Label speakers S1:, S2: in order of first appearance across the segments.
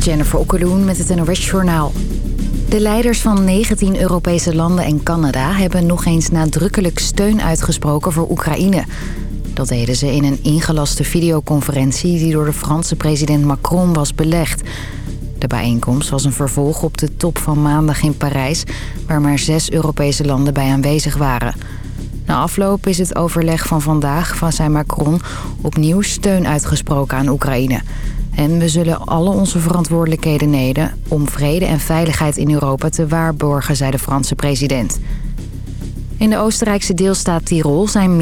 S1: Jennifer Okkeloen met het NOS Journaal. De leiders van 19 Europese landen en Canada hebben nog eens nadrukkelijk steun uitgesproken voor Oekraïne. Dat deden ze in een ingelaste videoconferentie die door de Franse president Macron was belegd. De bijeenkomst was een vervolg op de top van maandag in Parijs... waar maar zes Europese landen bij aanwezig waren. Na afloop is het overleg van vandaag van zijn Macron opnieuw steun uitgesproken aan Oekraïne... En we zullen alle onze verantwoordelijkheden nemen om vrede en veiligheid in Europa te waarborgen, zei de Franse president. In de Oostenrijkse deelstaat Tirol zijn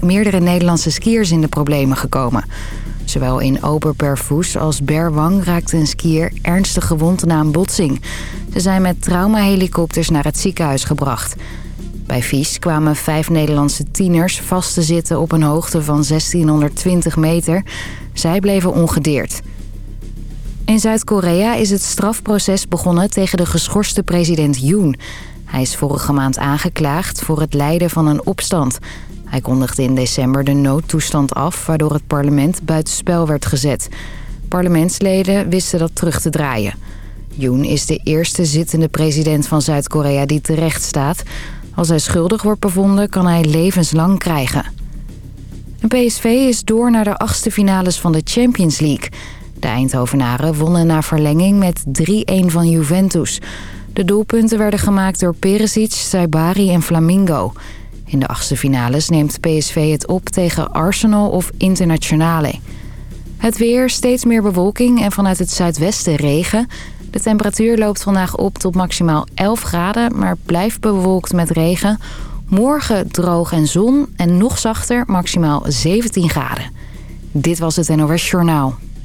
S1: meerdere Nederlandse skiers in de problemen gekomen. Zowel in Oberperfus als Berwang raakte een skier ernstig gewond na een botsing. Ze zijn met traumahelikopters naar het ziekenhuis gebracht. Bij Vies kwamen vijf Nederlandse tieners vast te zitten op een hoogte van 1620 meter. Zij bleven ongedeerd. In Zuid-Korea is het strafproces begonnen tegen de geschorste president Yoon. Hij is vorige maand aangeklaagd voor het leiden van een opstand. Hij kondigde in december de noodtoestand af... waardoor het parlement buitenspel werd gezet. Parlementsleden wisten dat terug te draaien. Yoon is de eerste zittende president van Zuid-Korea die terecht staat. Als hij schuldig wordt bevonden, kan hij levenslang krijgen. PSV is door naar de achtste finales van de Champions League... De Eindhovenaren wonnen na verlenging met 3-1 van Juventus. De doelpunten werden gemaakt door Perisic, Saibari en Flamingo. In de achtste finales neemt PSV het op tegen Arsenal of Internationale. Het weer, steeds meer bewolking en vanuit het zuidwesten regen. De temperatuur loopt vandaag op tot maximaal 11 graden, maar blijft bewolkt met regen. Morgen droog en zon en nog zachter, maximaal 17 graden. Dit was het NOS Journaal.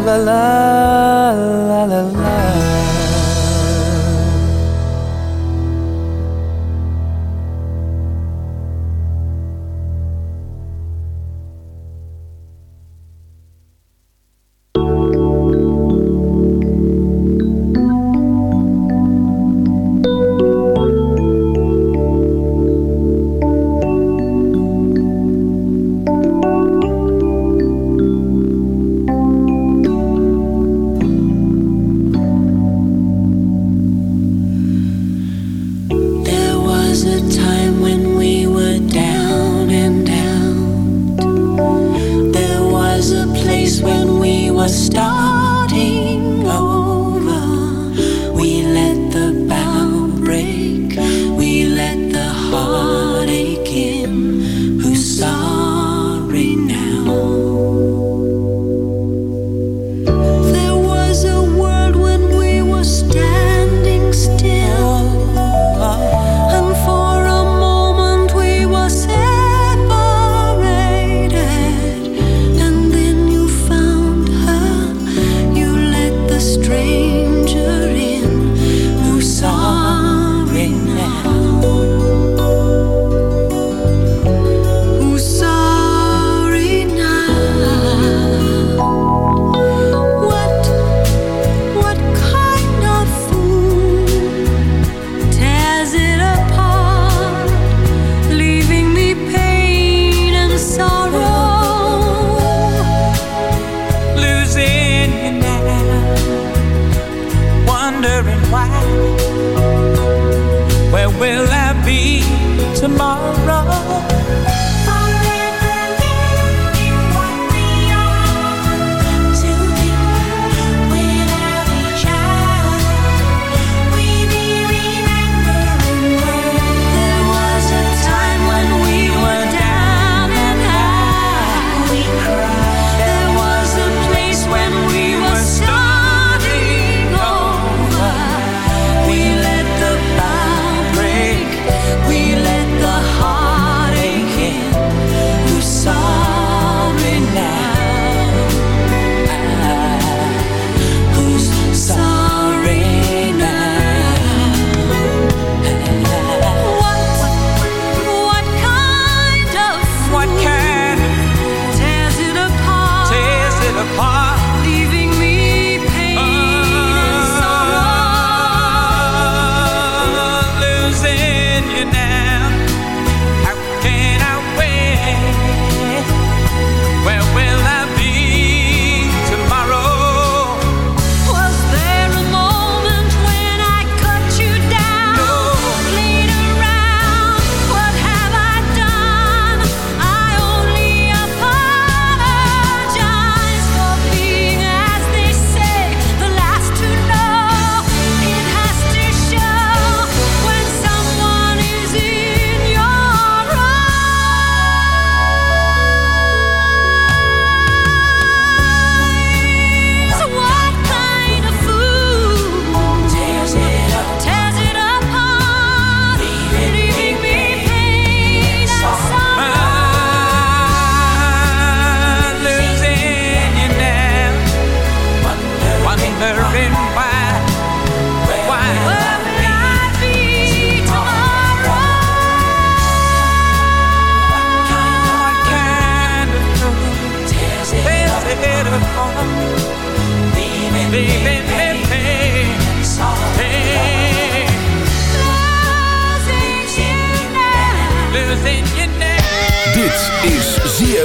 S2: la la la la la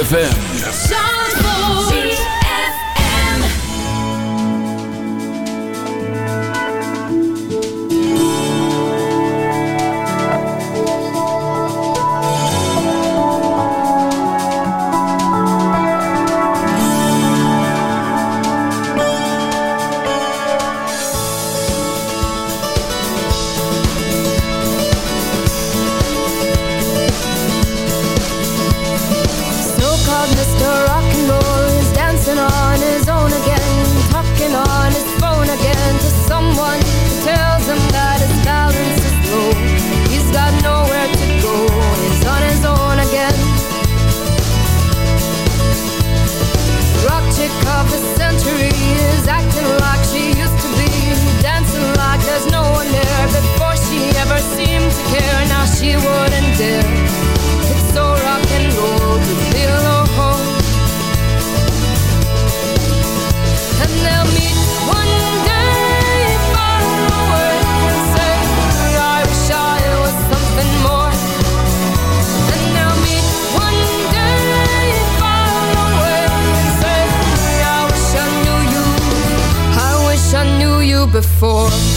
S2: ZFM. before.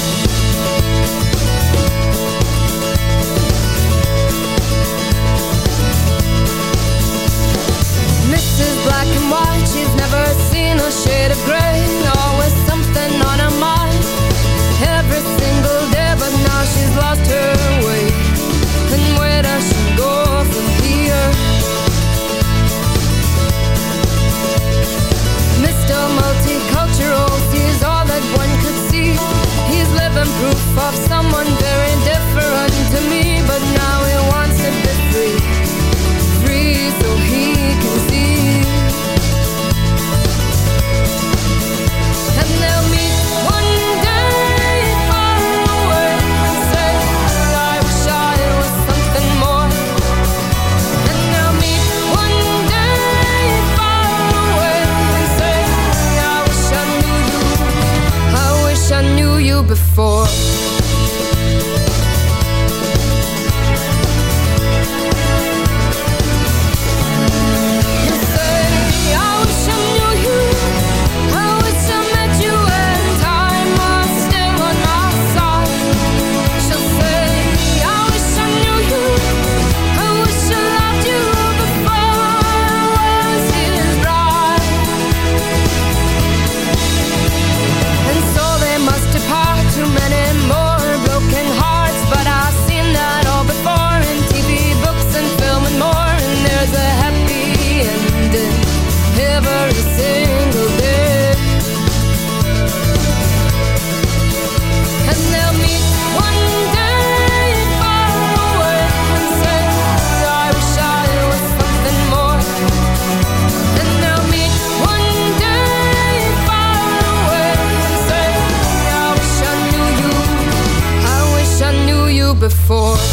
S2: for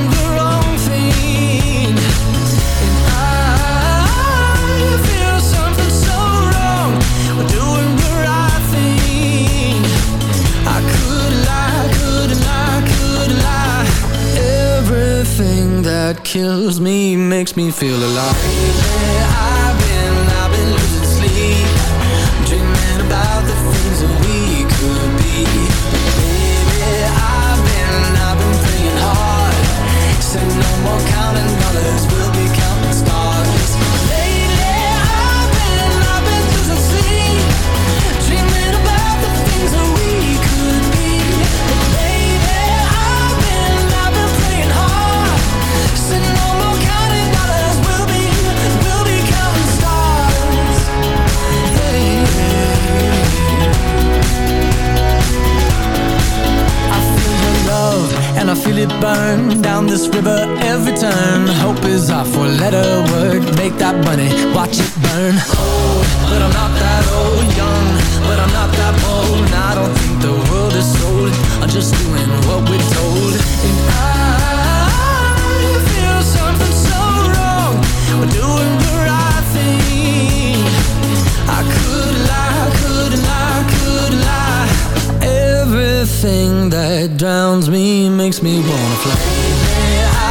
S2: that kills me makes me feel alive. I've been, I've been losing sleep Dreaming about the feel it burn down this river every turn. Hope is our four-letter word. Make that money, watch it burn. Old, but I'm not that old. Young, but I'm not that bold. I don't think the world is sold. I'm just doing what we're told. And I feel something so wrong. We're doing the right thing. I could lie, could lie, could lie. Everything that drowns me makes me wanna fly.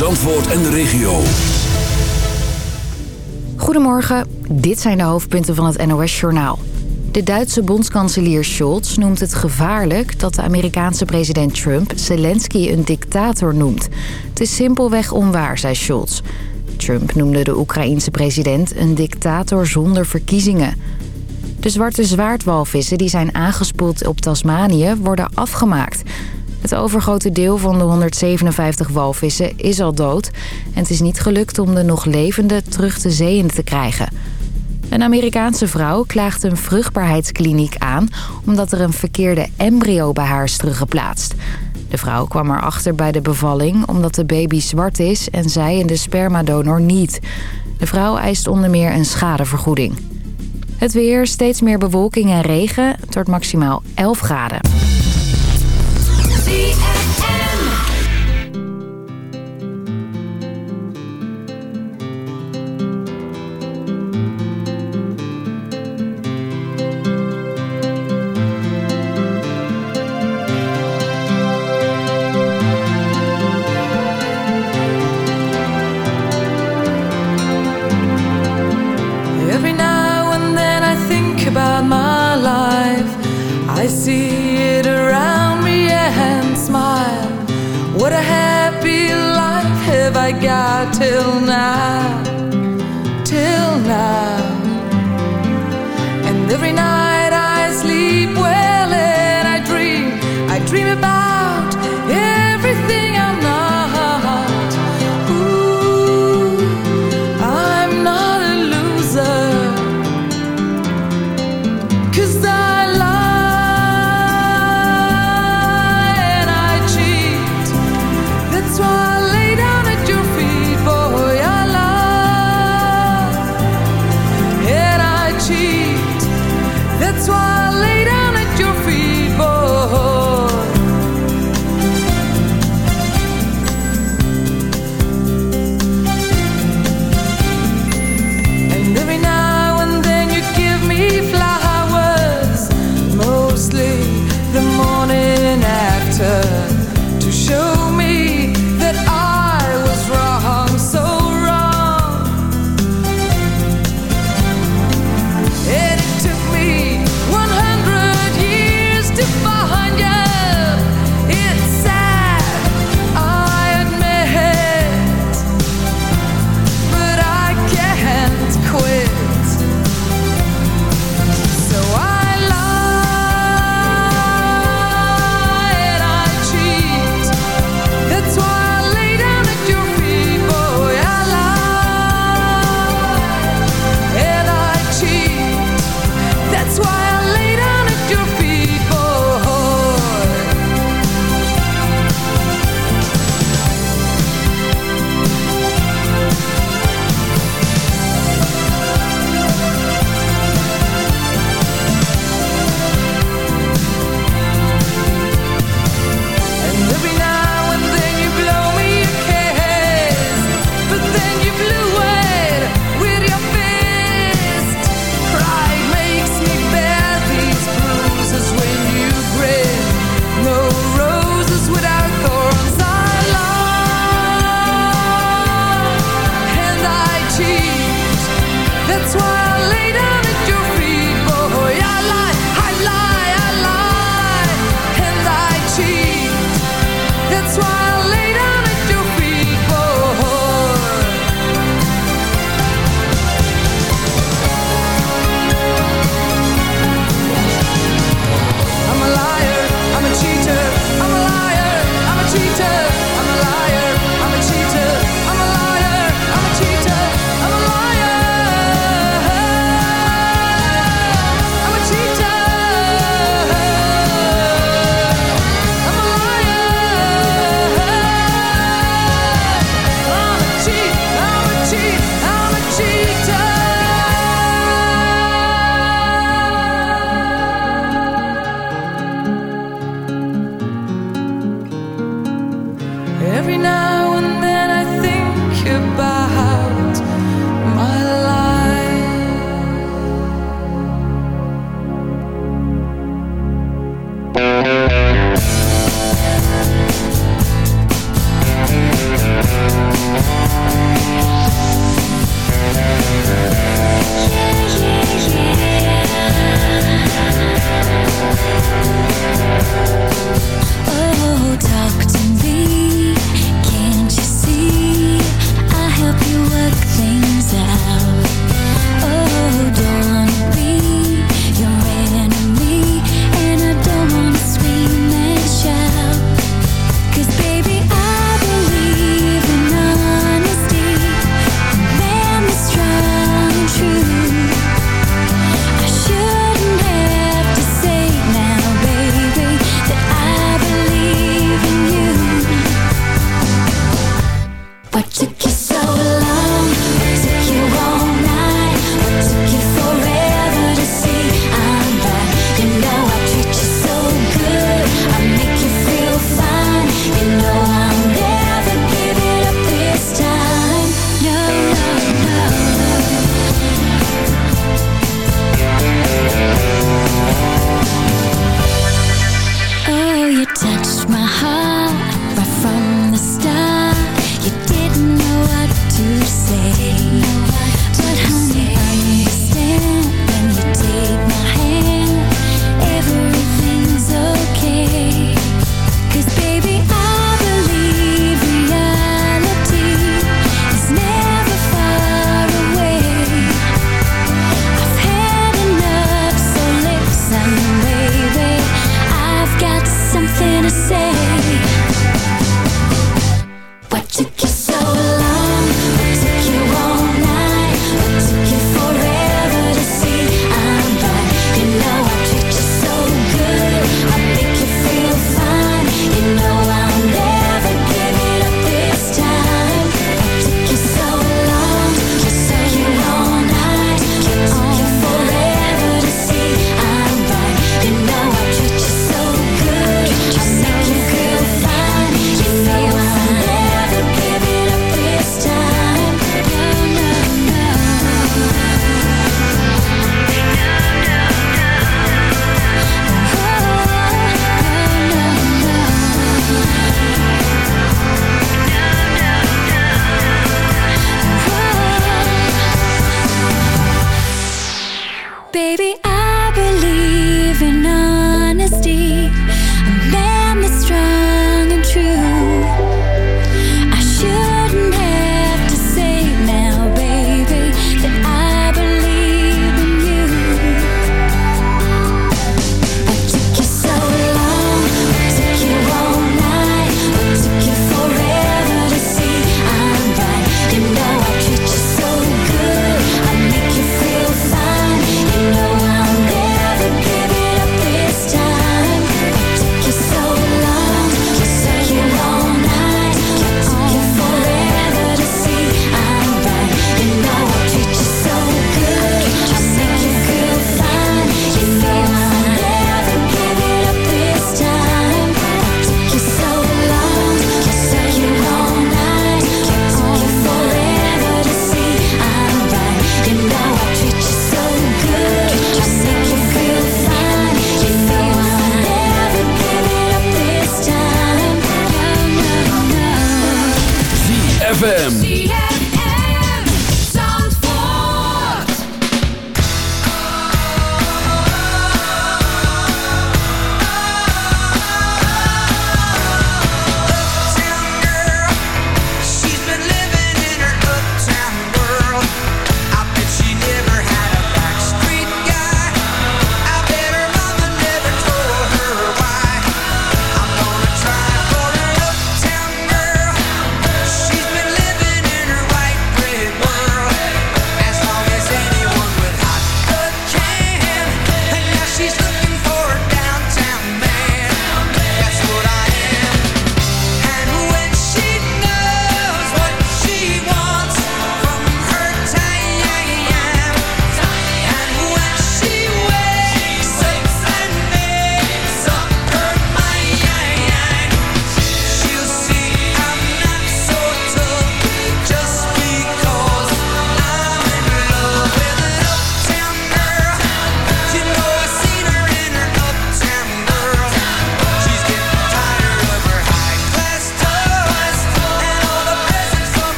S3: Zandvoort en de regio.
S1: Goedemorgen, dit zijn de hoofdpunten van het NOS-journaal. De Duitse bondskanselier Scholz noemt het gevaarlijk dat de Amerikaanse president Trump Zelensky een dictator noemt. Het is simpelweg onwaar, zei Scholz. Trump noemde de Oekraïense president een dictator zonder verkiezingen. De zwarte zwaardwalvissen die zijn aangespoeld op Tasmanië worden afgemaakt. Het overgrote deel van de 157 walvissen is al dood... en het is niet gelukt om de nog levende terug de zee in te krijgen. Een Amerikaanse vrouw klaagt een vruchtbaarheidskliniek aan... omdat er een verkeerde embryo bij haar is teruggeplaatst. De vrouw kwam erachter bij de bevalling omdat de baby zwart is... en zij en de spermadonor niet.
S4: De vrouw eist onder meer een schadevergoeding. Het weer, steeds meer bewolking en regen. Wordt maximaal 11 graden.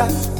S5: estás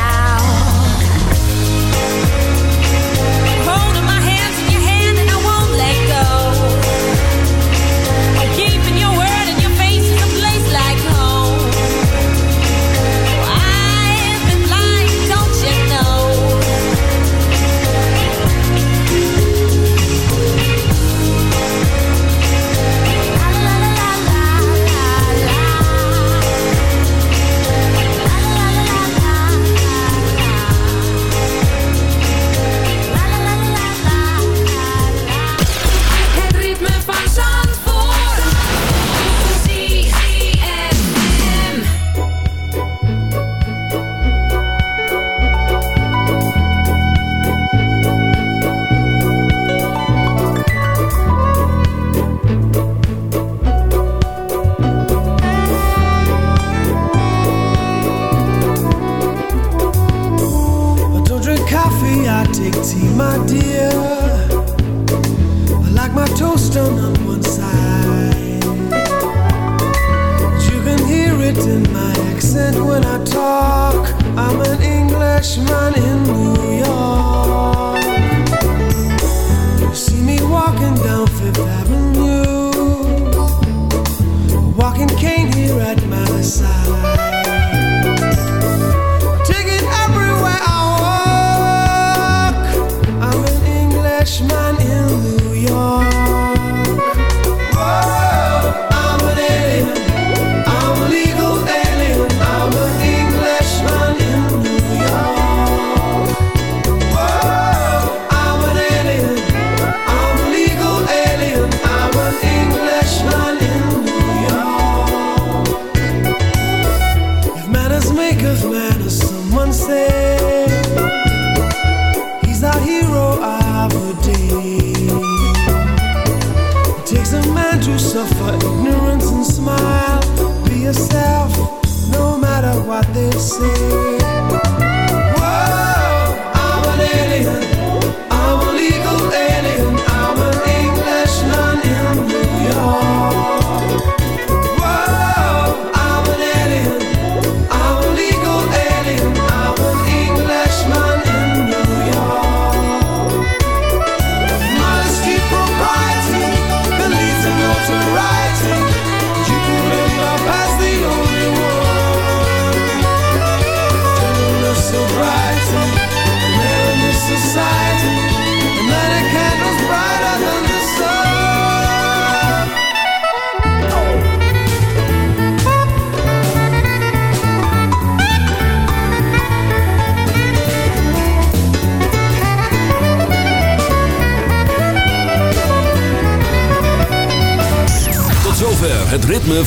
S5: my dear, I like my toast on one side. You can hear it
S6: in my accent when I
S2: talk.
S3: I'm an Englishman.